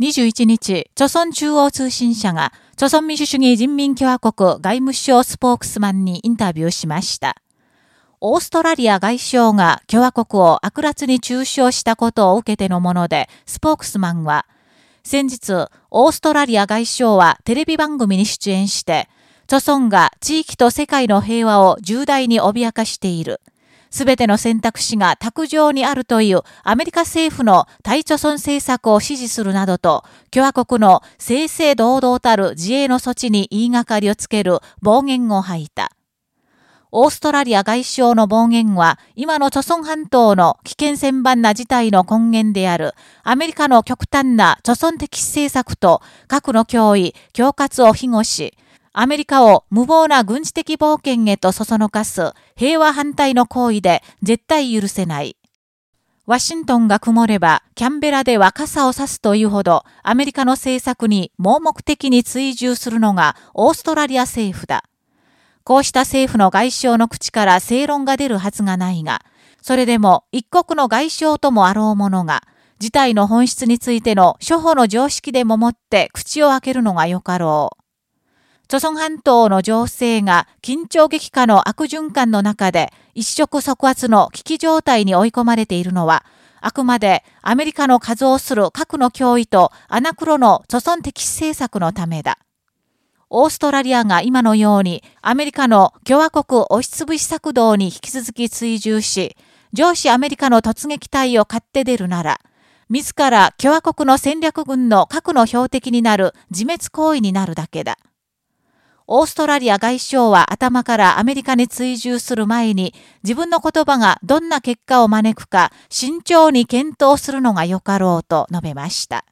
21日、朝鮮中央通信社が、朝鮮民主主義人民共和国外務省スポークスマンにインタビューしました。オーストラリア外相が共和国を悪辣に中傷したことを受けてのもので、スポークスマンは、先日、オーストラリア外相はテレビ番組に出演して、朝鮮が地域と世界の平和を重大に脅かしている。すべての選択肢が卓上にあるというアメリカ政府の対貯村政策を支持するなどと、共和国の正々堂々たる自衛の措置に言いがかりをつける暴言を吐いた。オーストラリア外相の暴言は、今の貯村半島の危険千万な事態の根源である、アメリカの極端な貯村的政策と核の脅威、恐喝を庇護し、アメリカを無謀な軍事的冒険へとそそのかす平和反対の行為で絶対許せない。ワシントンが曇れば、キャンベラでは傘を差すというほど、アメリカの政策に盲目的に追従するのがオーストラリア政府だ。こうした政府の外相の口から正論が出るはずがないが、それでも一国の外相ともあろうものが、事態の本質についての処方の常識でももって口を開けるのがよかろう。朝鮮半島の情勢が緊張激化の悪循環の中で一触即発の危機状態に追い込まれているのは、あくまでアメリカの数をする核の脅威とアナクロの朝鮮的政策のためだ。オーストラリアが今のようにアメリカの共和国押しつぶし策動に引き続き追従し、上司アメリカの突撃隊を買って出るなら、自ら共和国の戦略軍の核の標的になる自滅行為になるだけだ。オーストラリア外相は頭からアメリカに追従する前に自分の言葉がどんな結果を招くか慎重に検討するのがよかろうと述べました。